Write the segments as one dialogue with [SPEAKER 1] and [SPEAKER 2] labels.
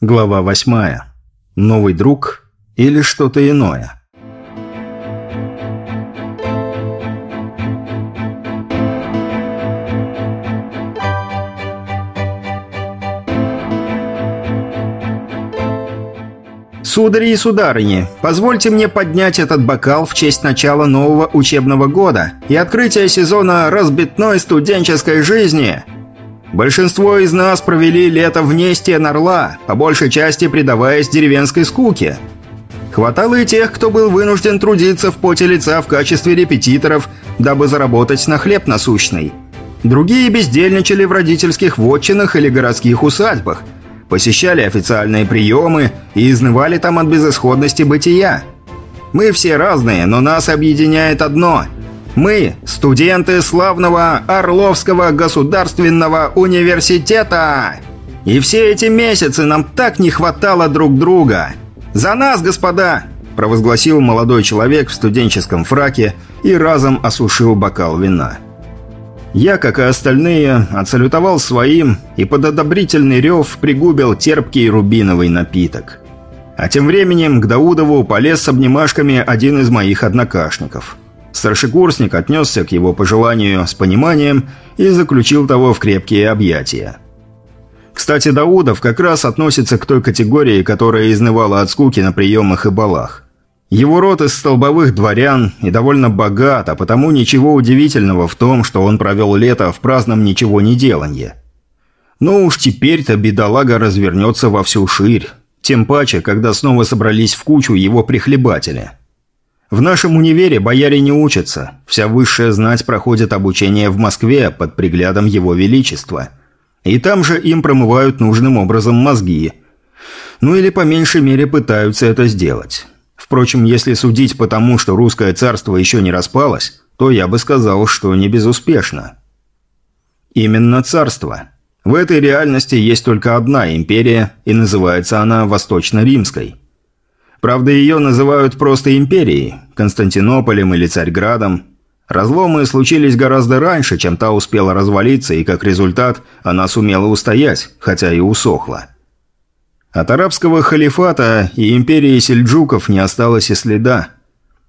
[SPEAKER 1] Глава восьмая. Новый друг или что-то иное?
[SPEAKER 2] Судари и сударыни, позвольте мне поднять этот бокал в честь начала нового учебного года и открытия сезона разбитной студенческой жизни – Большинство из нас провели лето вне стен Орла, по большей части предаваясь деревенской скуке. Хватало и тех, кто был вынужден трудиться в поте лица в качестве репетиторов, дабы заработать на хлеб насущный. Другие бездельничали в родительских вотчинах или городских усадьбах, посещали официальные приемы и изнывали там от безысходности бытия. Мы все разные, но нас объединяет одно – мы – студенты славного Орловского государственного университета. И все эти месяцы нам так не хватало друг друга. За нас, господа!» – провозгласил молодой человек в студенческом фраке и разом осушил бокал вина. Я, как и остальные, отсалютовал своим и под одобрительный рев пригубил терпкий рубиновый напиток. А тем временем к Даудову полез с обнимашками один из моих однокашников – Старшекурсник отнесся к его пожеланию с пониманием и заключил того в крепкие объятия. Кстати, Даудов как раз относится к той категории, которая изнывала от скуки на приемах и балах. Его род из столбовых дворян и довольно богат, а потому ничего удивительного в том, что он провел лето в праздном ничего не деланье. Но уж теперь-то бедолага развернется во всю ширь, тем паче, когда снова собрались в кучу его прихлебатели – в нашем универе бояре не учатся. Вся высшая знать проходит обучение в Москве под приглядом Его Величества. И там же им промывают нужным образом мозги. Ну или по меньшей мере пытаются это сделать. Впрочем, если судить по тому, что русское царство еще не распалось, то я бы сказал, что не безуспешно. Именно царство. В этой реальности есть только одна империя, и называется она Восточно-Римской – Правда, ее называют просто империей, Константинополем или Царьградом. Разломы случились гораздо раньше, чем та успела развалиться, и как результат она сумела устоять, хотя и усохла. От арабского халифата и империи сельджуков не осталось и следа.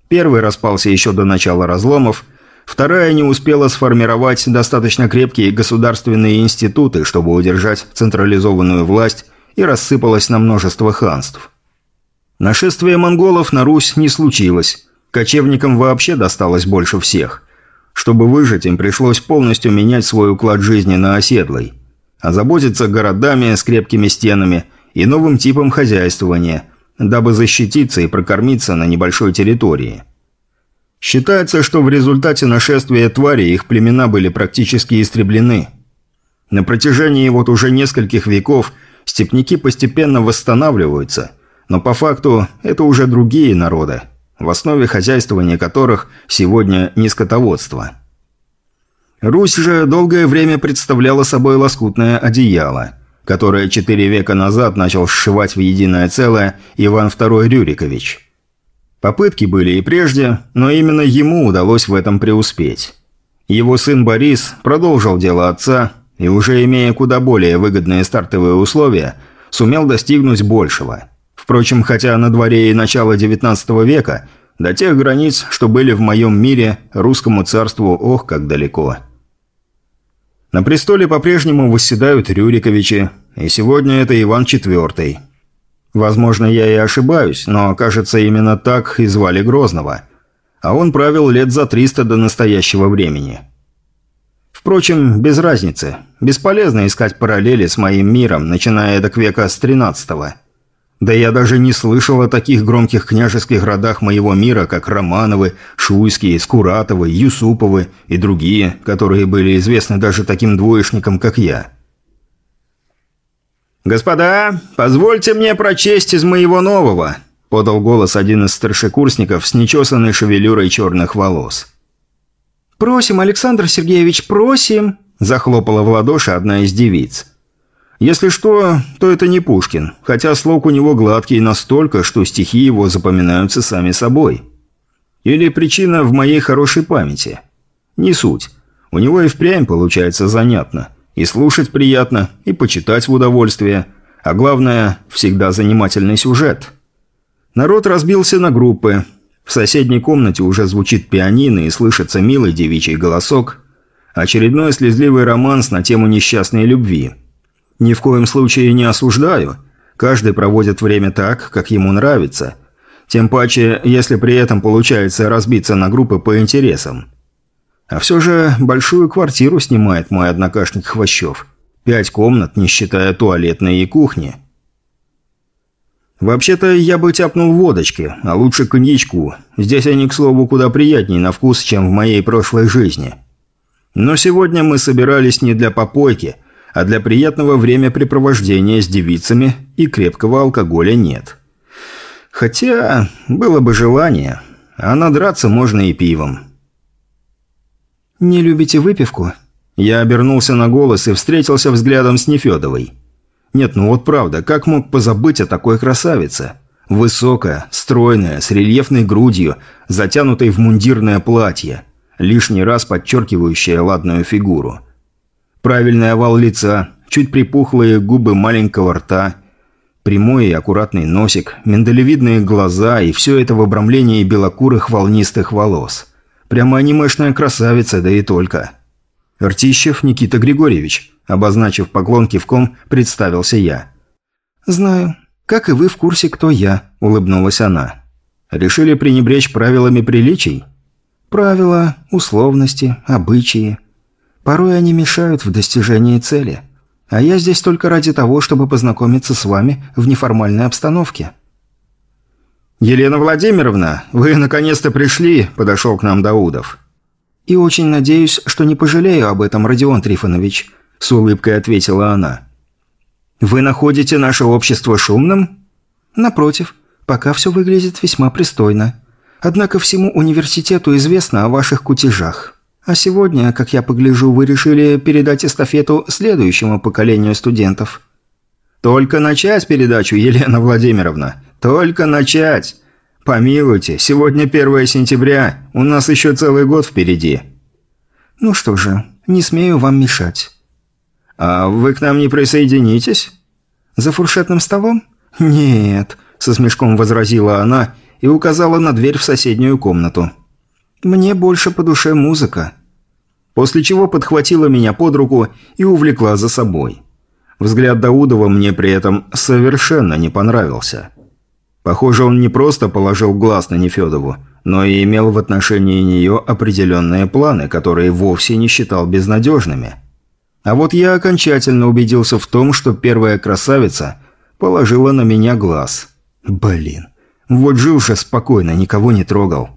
[SPEAKER 2] Первый распался еще до начала разломов, вторая не успела сформировать достаточно крепкие государственные институты, чтобы удержать централизованную власть, и рассыпалась на множество ханств. Нашествие монголов на Русь не случилось. Кочевникам вообще досталось больше всех. Чтобы выжить, им пришлось полностью менять свой уклад жизни на оседлый. Озаботиться городами с крепкими стенами и новым типом хозяйствования, дабы защититься и прокормиться на небольшой территории. Считается, что в результате нашествия твари их племена были практически истреблены. На протяжении вот уже нескольких веков степняки постепенно восстанавливаются – но по факту это уже другие народы, в основе хозяйствования которых сегодня не скотоводство. Русь же долгое время представляла собой лоскутное одеяло, которое четыре века назад начал сшивать в единое целое Иван II Рюрикович. Попытки были и прежде, но именно ему удалось в этом преуспеть. Его сын Борис продолжил дело отца и, уже имея куда более выгодные стартовые условия, сумел достигнуть большего – Впрочем, хотя на дворе и начало XIX века, до тех границ, что были в моем мире, русскому царству ох, как далеко. На престоле по-прежнему восседают Рюриковичи, и сегодня это Иван IV. Возможно, я и ошибаюсь, но, кажется, именно так и звали Грозного. А он правил лет за 300 до настоящего времени. Впрочем, без разницы. Бесполезно искать параллели с моим миром, начиная до века с 13 -го. Да я даже не слышал о таких громких княжеских родах моего мира, как Романовы, Шуйские, Скуратовы, Юсуповы и другие, которые были известны даже таким двоечникам, как я. «Господа, позвольте мне прочесть из моего нового», – подал голос один из старшекурсников с нечесанной шевелюрой черных волос.
[SPEAKER 3] «Просим, Александр Сергеевич, просим!» – захлопала в ладоши одна из девиц.
[SPEAKER 2] Если что, то это не Пушкин, хотя слог у него гладкий настолько, что стихи его запоминаются сами собой. Или причина в моей хорошей памяти. Не суть. У него и впрямь получается занятно. И слушать приятно, и почитать в удовольствие.
[SPEAKER 1] А главное, всегда занимательный сюжет. Народ разбился на группы. В соседней комнате уже звучит пианино и слышится милый девичий голосок. Очередной слезливый романс на тему несчастной любви. Ни в коем случае не осуждаю. Каждый проводит время так, как ему нравится. Тем паче, если при этом получается разбиться на группы по интересам. А все же большую квартиру снимает мой однокашник Хвощев. Пять комнат, не считая туалетной и кухни. Вообще-то я бы тяпнул водочки, а лучше коньячку. Здесь они, к слову, куда приятнее на вкус, чем в моей прошлой жизни. Но сегодня мы собирались не для попойки, а для приятного времяпрепровождения с девицами, и крепкого алкоголя нет. Хотя, было бы желание, а надраться можно и пивом.
[SPEAKER 3] «Не любите выпивку?»
[SPEAKER 1] Я обернулся на голос и встретился взглядом с Нефедовой. Нет, ну вот правда, как мог позабыть о такой красавице? Высокая, стройная, с рельефной грудью, затянутой в мундирное платье, лишний раз подчеркивающая ладную фигуру. Правильный овал лица, чуть припухлые губы маленького рта, прямой и аккуратный носик, миндалевидные глаза и все это в обрамлении белокурых волнистых волос. Прямо анимешная красавица, да и только. Ртищев Никита Григорьевич, обозначив поклон кивком, представился я.
[SPEAKER 3] «Знаю. Как и вы в курсе, кто я», – улыбнулась она.
[SPEAKER 1] «Решили пренебречь правилами приличий?»
[SPEAKER 3] «Правила, условности, обычаи. Порой они мешают в достижении цели. А я здесь только ради того, чтобы познакомиться с вами в неформальной обстановке».
[SPEAKER 1] «Елена Владимировна, вы наконец-то пришли», – подошел к нам Даудов.
[SPEAKER 3] «И очень надеюсь, что не пожалею об этом, Родион Трифонович», – с улыбкой ответила она.
[SPEAKER 1] «Вы находите наше общество шумным?»
[SPEAKER 3] «Напротив, пока все выглядит весьма пристойно. Однако всему университету известно о ваших кутежах. А сегодня, как я погляжу, вы решили передать эстафету следующему поколению студентов».
[SPEAKER 1] «Только начать передачу, Елена Владимировна. Только начать. Помилуйте, сегодня 1 сентября, у нас еще целый год впереди».
[SPEAKER 3] «Ну что же, не смею вам мешать».
[SPEAKER 1] «А вы к нам не присоединитесь?»
[SPEAKER 3] «За фуршетным столом?» «Нет», – со смешком возразила она и указала на дверь в соседнюю комнату. «Мне больше по душе музыка».
[SPEAKER 1] После чего подхватила меня под руку и увлекла за собой. Взгляд Даудова мне при этом совершенно не понравился. Похоже, он не просто положил глаз на Нефедову, но и имел в отношении нее определенные планы, которые вовсе не считал безнадежными. А вот я окончательно убедился в том, что первая красавица положила на меня глаз. Блин, вот жил же спокойно, никого не трогал.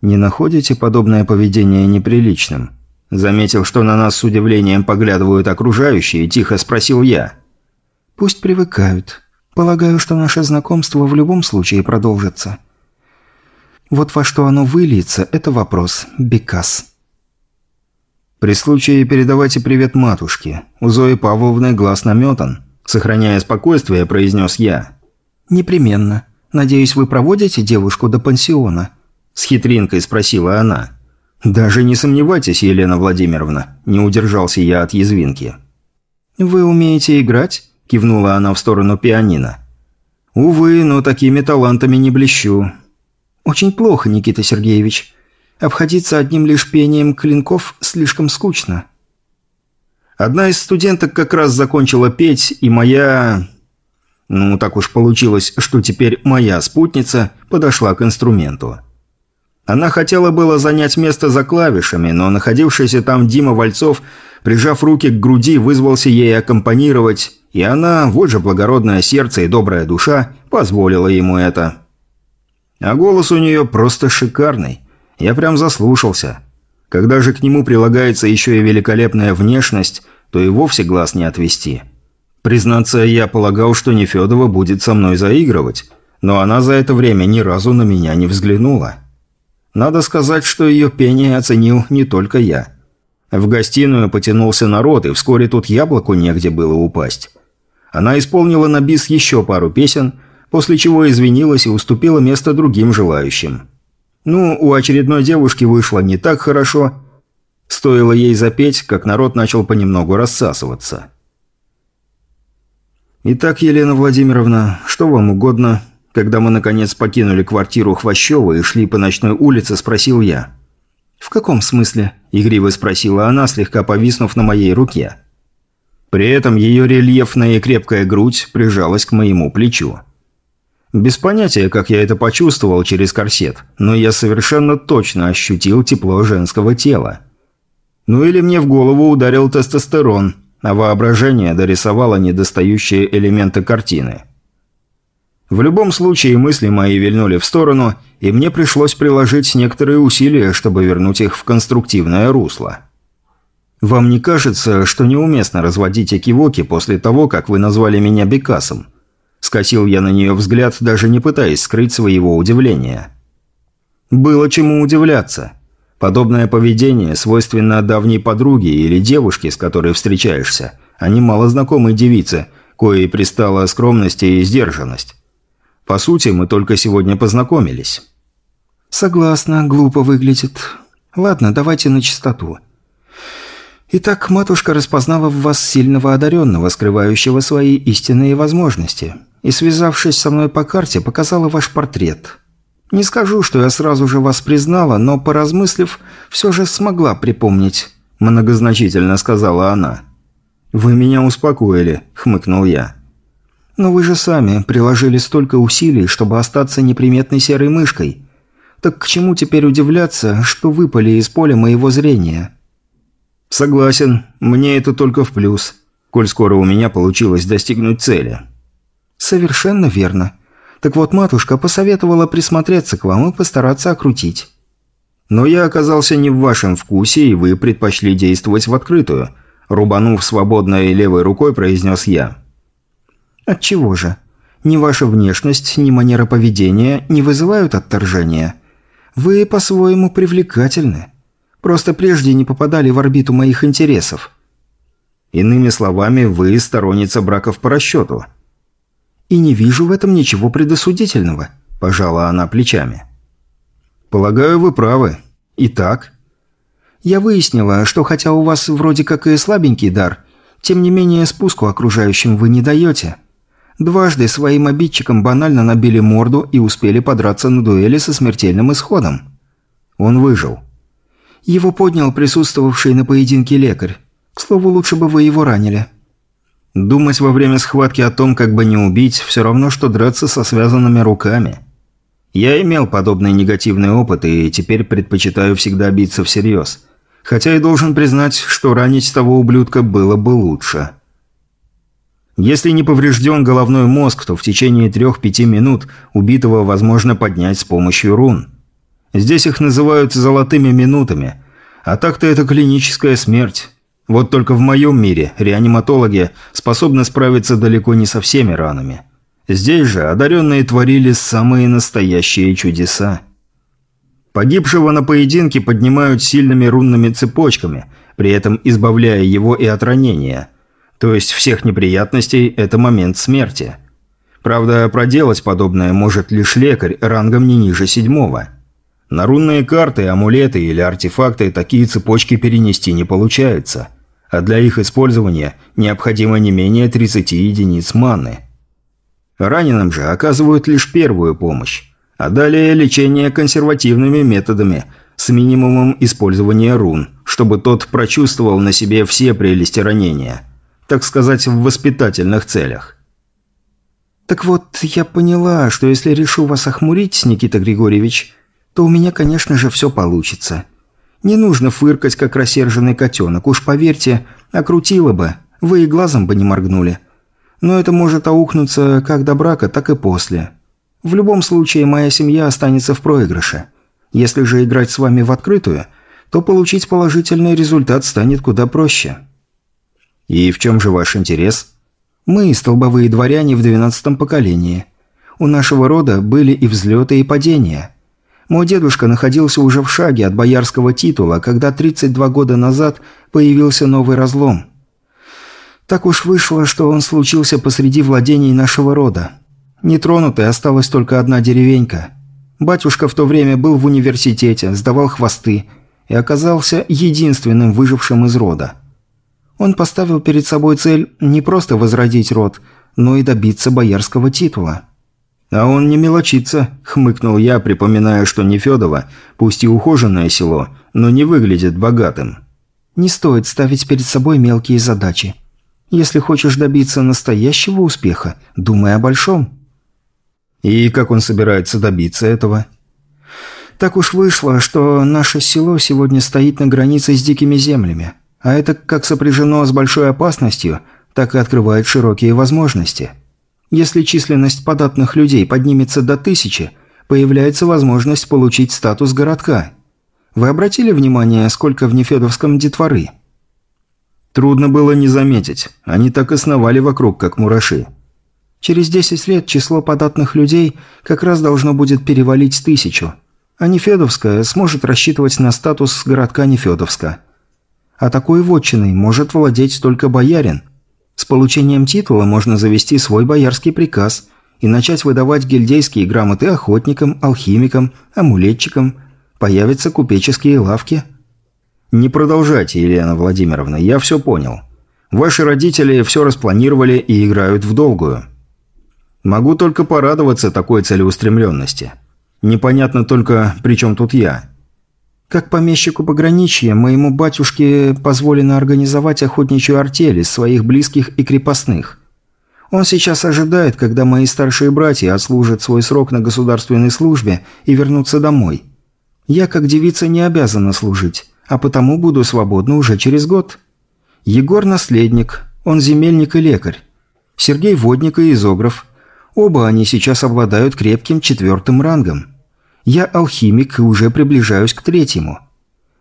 [SPEAKER 3] «Не находите подобное поведение неприличным?» Заметил, что на нас с удивлением поглядывают окружающие, тихо спросил я. «Пусть привыкают. Полагаю, что наше знакомство в любом случае продолжится. Вот во что оно выльется – это вопрос. Бекас.
[SPEAKER 1] При случае передавайте привет матушке. У Зои Павловны глаз наметан. Сохраняя спокойствие, произнес я.
[SPEAKER 3] Непременно. Надеюсь, вы проводите девушку до пансиона?
[SPEAKER 1] С хитринкой спросила она. «Даже не сомневайтесь, Елена Владимировна», – не удержался я от язвинки.
[SPEAKER 3] «Вы умеете играть?» кивнула она в сторону пианино.
[SPEAKER 1] «Увы, но такими талантами не блещу».
[SPEAKER 3] «Очень плохо, Никита Сергеевич. Обходиться одним лишь пением клинков слишком скучно».
[SPEAKER 1] Одна из студенток как раз закончила петь, и моя... Ну, так уж получилось, что теперь моя спутница подошла к инструменту. Она хотела было занять место за клавишами, но находившийся там Дима Вальцов, прижав руки к груди, вызвался ей аккомпанировать, и она, вот же благородное сердце и добрая душа, позволила ему это. А голос у нее просто шикарный. Я прям заслушался. Когда же к нему прилагается еще и великолепная внешность, то и вовсе глаз не отвести. Признаться, я полагал, что Нефедова будет со мной заигрывать, но она за это время ни разу на меня не взглянула. Надо сказать, что ее пение оценил не только я. В гостиную потянулся народ, и вскоре тут яблоку негде было упасть. Она исполнила на бис еще пару песен, после чего извинилась и уступила место другим желающим. Ну, у очередной девушки вышло не так хорошо. Стоило ей запеть, как народ начал понемногу рассасываться. «Итак, Елена Владимировна, что вам угодно?» Когда мы, наконец, покинули квартиру Хвощева и шли по ночной улице, спросил я.
[SPEAKER 3] «В каком смысле?» – игриво спросила она, слегка повиснув на моей руке.
[SPEAKER 1] При этом ее рельефная и крепкая грудь прижалась к моему плечу. Без понятия, как я это почувствовал через корсет, но я совершенно точно ощутил тепло женского тела. Ну или мне в голову ударил тестостерон, а воображение дорисовало недостающие элементы картины. В любом случае мысли мои вильнули в сторону, и мне пришлось приложить некоторые усилия, чтобы вернуть их в конструктивное русло. «Вам не кажется, что неуместно разводить экивоки после того, как вы назвали меня Бекасом?» Скосил я на нее взгляд, даже не пытаясь скрыть своего удивления. Было чему удивляться. Подобное поведение свойственно давней подруге или девушке, с которой встречаешься, а не малознакомой девице, коей пристала скромность и сдержанность. По сути, мы только сегодня познакомились.
[SPEAKER 3] «Согласна, глупо выглядит. Ладно, давайте на чистоту. Итак, матушка распознала в вас сильного одаренного, скрывающего свои истинные возможности, и, связавшись со мной по карте, показала ваш портрет. Не скажу, что я сразу же вас признала, но, поразмыслив, все же смогла припомнить», – многозначительно сказала она.
[SPEAKER 1] «Вы меня успокоили», – хмыкнул я.
[SPEAKER 3] «Но вы же сами приложили столько усилий, чтобы остаться неприметной серой мышкой. Так к чему теперь удивляться, что выпали из поля моего зрения?»
[SPEAKER 1] «Согласен, мне это только в плюс, коль скоро у меня получилось достигнуть цели».
[SPEAKER 3] «Совершенно верно. Так вот, матушка посоветовала присмотреться к вам и постараться окрутить».
[SPEAKER 1] «Но я оказался не в вашем вкусе, и вы предпочли действовать в открытую», рубанув свободной левой рукой, произнес я.
[SPEAKER 3] «Отчего же? Ни ваша внешность, ни манера поведения не вызывают отторжения. Вы по-своему привлекательны». Просто прежде не попадали в орбиту моих интересов.
[SPEAKER 1] Иными словами, вы сторонница браков по расчету.
[SPEAKER 3] И не вижу в этом ничего предосудительного, пожала она плечами.
[SPEAKER 1] Полагаю, вы правы. Итак?
[SPEAKER 3] Я выяснила, что хотя у вас вроде как и слабенький дар, тем не менее спуску окружающим вы не даете. Дважды своим обидчикам банально набили морду и успели подраться на дуэли со смертельным исходом.
[SPEAKER 1] Он выжил.
[SPEAKER 3] Его поднял присутствовавший на поединке лекарь. К слову, лучше бы вы его ранили».
[SPEAKER 1] Думать во время схватки о том, как бы не убить, все равно, что драться со связанными руками. Я имел подобный негативный опыт и теперь предпочитаю всегда биться всерьез. Хотя и должен признать, что ранить того ублюдка было бы лучше. Если не поврежден головной мозг, то в течение трех-пяти минут убитого возможно поднять с помощью рун. Здесь их называют «золотыми минутами», а так-то это клиническая смерть. Вот только в моем мире реаниматологи способны справиться далеко не со всеми ранами. Здесь же одаренные творили самые настоящие чудеса. Погибшего на поединке поднимают сильными рунными цепочками, при этом избавляя его и от ранения. То есть всех неприятностей – это момент смерти. Правда, проделать подобное может лишь лекарь рангом не ниже седьмого – на рунные карты, амулеты или артефакты такие цепочки перенести не получается, а для их использования необходимо не менее 30 единиц маны. Раненым же оказывают лишь первую помощь, а далее лечение консервативными методами с минимумом использования рун, чтобы тот прочувствовал на себе все прелести ранения, так сказать, в воспитательных целях.
[SPEAKER 3] «Так вот, я поняла, что если решу вас охмурить, Никита Григорьевич, то у меня, конечно же, все получится. Не нужно фыркать, как рассерженный котенок. Уж поверьте, окрутило бы, вы и глазом бы не моргнули. Но это может аукнуться как до брака, так и после. В любом случае, моя семья останется в проигрыше. Если же играть с вами в открытую, то получить положительный результат станет куда проще.
[SPEAKER 1] И в чем же ваш интерес?
[SPEAKER 3] Мы – столбовые дворяне в двенадцатом поколении. У нашего рода были и взлеты, и падения – мой дедушка находился уже в шаге от боярского титула, когда 32 года назад появился новый разлом. Так уж вышло, что он случился посреди владений нашего рода. Нетронутой осталась только одна деревенька. Батюшка в то время был в университете, сдавал хвосты и оказался единственным выжившим из рода. Он поставил перед собой цель не просто возродить род, но и добиться боярского титула.
[SPEAKER 1] «А он не мелочится», – хмыкнул я, припоминая, что Нефедово, пусть и ухоженное село, но не выглядит богатым.
[SPEAKER 3] «Не стоит ставить перед собой мелкие задачи. Если хочешь добиться настоящего успеха, думай о большом».
[SPEAKER 1] «И как он собирается добиться этого?»
[SPEAKER 3] «Так уж вышло, что наше село сегодня стоит на границе с дикими землями, а это как сопряжено с большой опасностью, так и открывает широкие возможности». Если численность податных людей поднимется до тысячи, появляется возможность получить статус городка. Вы обратили внимание, сколько в Нефедовском детворы?
[SPEAKER 1] Трудно было не заметить. Они так и сновали вокруг, как мураши.
[SPEAKER 3] Через 10 лет число податных людей как раз должно будет перевалить тысячу, а Нефедовская сможет рассчитывать на статус городка Нефедовска. А такой вотчиной может владеть только боярин, с получением титула можно завести свой боярский приказ и начать выдавать гильдейские грамоты охотникам, алхимикам, амулетчикам. Появятся купеческие лавки.
[SPEAKER 1] Не продолжайте, Елена Владимировна, я все понял. Ваши родители все распланировали и играют в долгую. Могу только порадоваться такой целеустремленности. Непонятно только, при чем тут я.
[SPEAKER 3] Как помещику пограничья, моему батюшке позволено организовать охотничью артель из своих близких и крепостных. Он сейчас ожидает, когда мои старшие братья отслужат свой срок на государственной службе и вернутся домой. Я, как девица, не обязана служить, а потому буду свободна уже через год. Егор – наследник, он земельник и лекарь. Сергей – водник и изограф. Оба они сейчас обладают крепким четвертым рангом. Я алхимик и уже приближаюсь к третьему.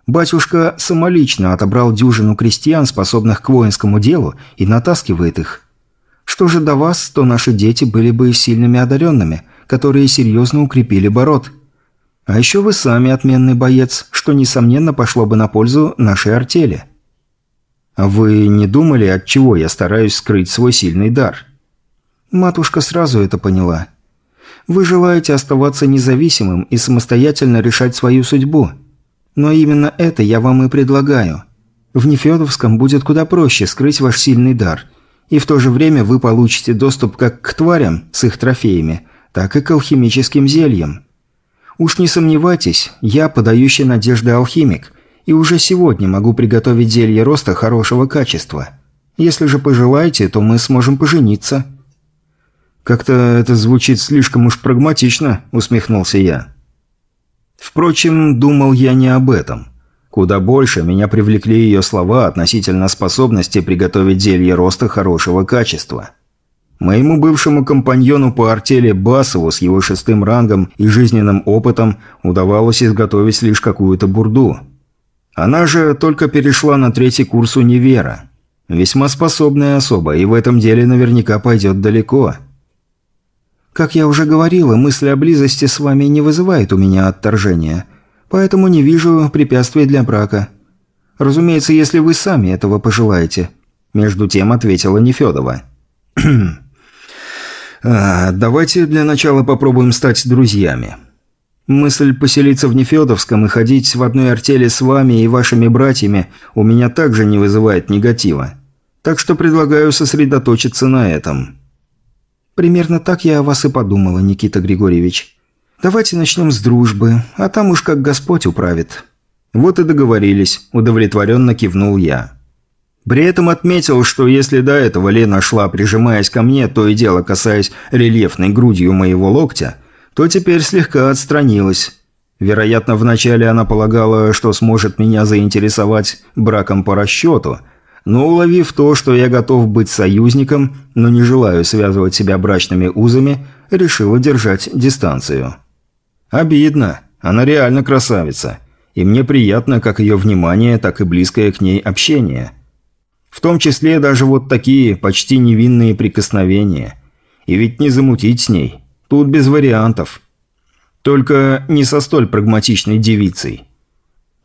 [SPEAKER 3] Батюшка самолично отобрал дюжину крестьян, способных к воинскому делу, и натаскивает их. Что же до вас, то наши дети были бы сильными одаренными, которые серьезно укрепили бород. А еще вы сами отменный боец, что, несомненно, пошло бы на пользу нашей артели.
[SPEAKER 1] А вы не думали, от чего я стараюсь скрыть свой сильный дар?
[SPEAKER 3] Матушка сразу это поняла – вы желаете оставаться независимым и самостоятельно решать свою судьбу. Но именно это я вам и предлагаю. В Нефедовском будет куда проще скрыть ваш сильный дар. И в то же время вы получите доступ как к тварям с их трофеями, так и к алхимическим зельям. Уж не сомневайтесь, я подающий надежды алхимик, и уже сегодня могу приготовить зелье роста хорошего качества. Если же пожелаете, то мы сможем пожениться».
[SPEAKER 1] «Как-то это звучит слишком уж прагматично», – усмехнулся я. Впрочем, думал я не об этом. Куда больше меня привлекли ее слова относительно способности приготовить зелье роста хорошего качества. Моему бывшему компаньону по артели Басову с его шестым рангом и жизненным опытом удавалось изготовить лишь какую-то бурду. Она же только перешла на третий курс универа. Весьма способная особа, и в этом деле наверняка пойдет далеко –
[SPEAKER 3] как я уже говорила, мысль о близости с вами не вызывает у меня отторжения, поэтому не вижу препятствий для брака. Разумеется, если вы сами этого пожелаете», – между тем ответила Нефедова.
[SPEAKER 1] а, «Давайте для начала попробуем стать друзьями. Мысль поселиться в Нефедовском и ходить в одной артели с вами и вашими братьями у меня также не вызывает негатива. Так что предлагаю сосредоточиться на этом».
[SPEAKER 3] Примерно так я о вас и подумала, Никита Григорьевич. Давайте начнем с дружбы, а там уж как Господь управит».
[SPEAKER 1] «Вот и договорились», – удовлетворенно кивнул я. При этом отметил, что если до этого Лена шла, прижимаясь ко мне, то и дело касаясь рельефной грудью моего локтя, то теперь слегка отстранилась. Вероятно, вначале она полагала, что сможет меня заинтересовать браком по расчету – но уловив то, что я готов быть союзником, но не желаю связывать себя брачными узами, решила держать дистанцию. Обидно. Она реально красавица. И мне приятно как ее внимание, так и близкое к ней общение. В том числе даже вот такие почти невинные прикосновения. И ведь не замутить с ней. Тут без вариантов. Только не со столь прагматичной девицей.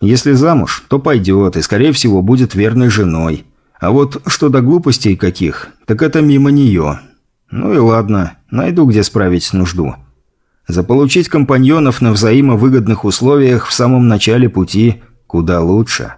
[SPEAKER 1] Если замуж, то пойдет и, скорее всего, будет верной женой. А вот что до глупостей каких, так это мимо нее. Ну и ладно, найду, где справить нужду. Заполучить компаньонов на взаимовыгодных условиях в самом начале пути куда лучше».